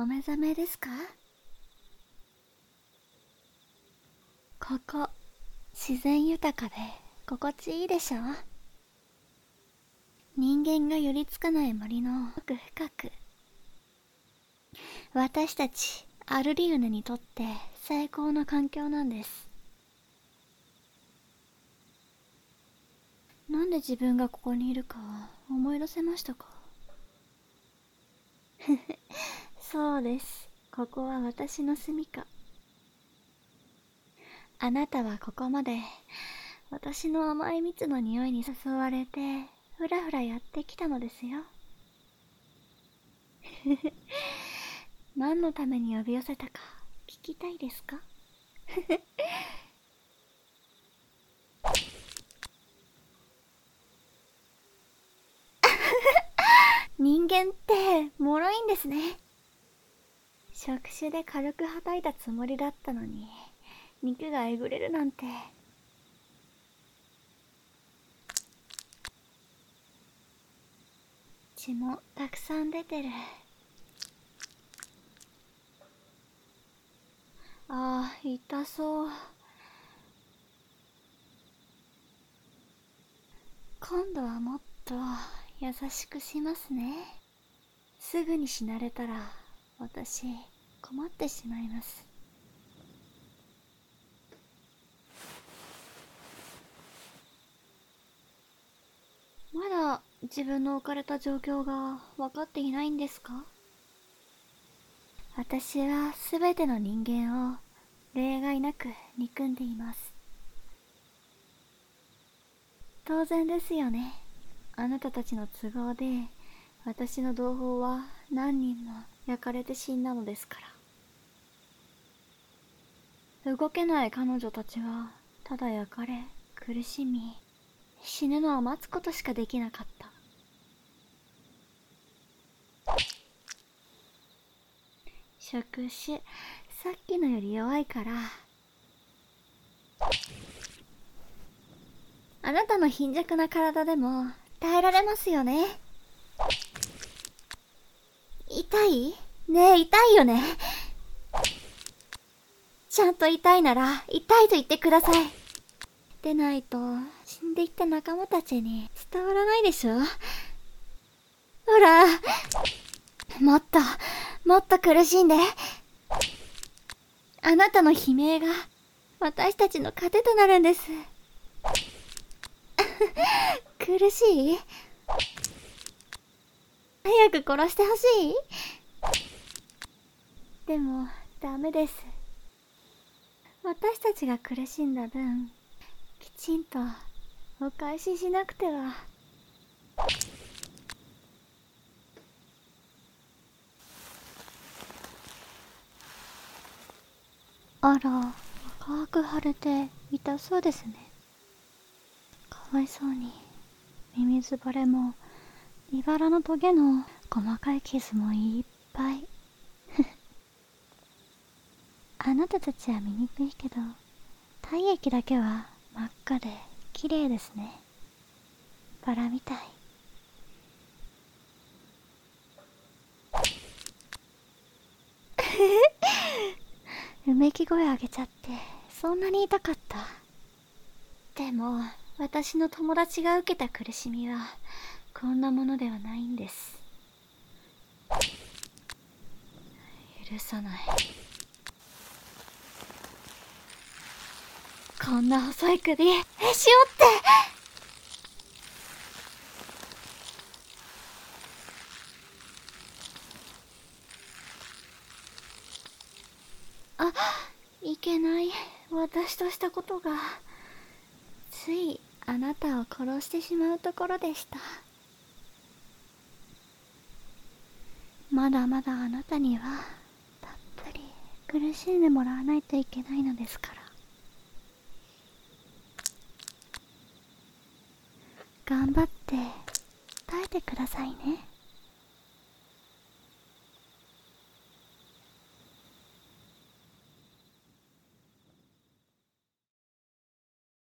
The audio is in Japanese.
お目覚めですか？ここ自然豊かで心地いいでしょ？人間が寄りつかない森の奥深く。私たちアルリウネにとって最高の環境なんです。なんで自分がここにいるか思い出せましたか？そうです。ここは私の住処あなたはここまで。私の甘い蜜の匂いに誘われてふらふらやってきたのですよ。何のために呼び寄せたか聞きたいですか？人間って脆いんですね。触手で軽くはたいたつもりだったのに肉がえぐれるなんて。血もたくさん出てる。ああ痛そう。今度はもっと優しくしますね。すぐに死なれたら私。困ってしまいます。まだ自分の置かれた状況が分かっていないんですか？私は全ての人間を例外なく憎んでいます。当然ですよね。あなたたちの都合で私の同胞は何人も焼かれて死んだのですから。動けない彼女たちはただ焼かれ苦しみ死ぬのを待つことしかできなかった。触手さっきのより弱いから。あなたの貧弱な体でも耐えられますよね。痛い？ねえ痛いよね。ちゃんと痛いなら痛いと言ってください。でないと死んでいった仲間たちに伝わらないでしょ？ほらもっともっと苦しんで。あなたの悲鳴が私たちの糧となるんです。苦しい？く殺してほしい。でもダメです。私たちが苦しんだ分きちんとお返ししなくては。あら赤く腫れて痛そうですね。かわいそうにミミズバレもいばらのトゲの細かい傷もいっぱい。あなたたちは醜いけど体液だけは真っ赤で綺麗ですね。バラみたい。うめき声上げちゃってそんなに痛かった。でも私の友達が受けた苦しみはこんなものではないんです。許さない。こんな細い首へし折って。あいけない。私としたことがついあなたを殺してしまうところでした。まだまだあなたには苦しんでもらわないといけないのですから。頑張って耐えてくださいね。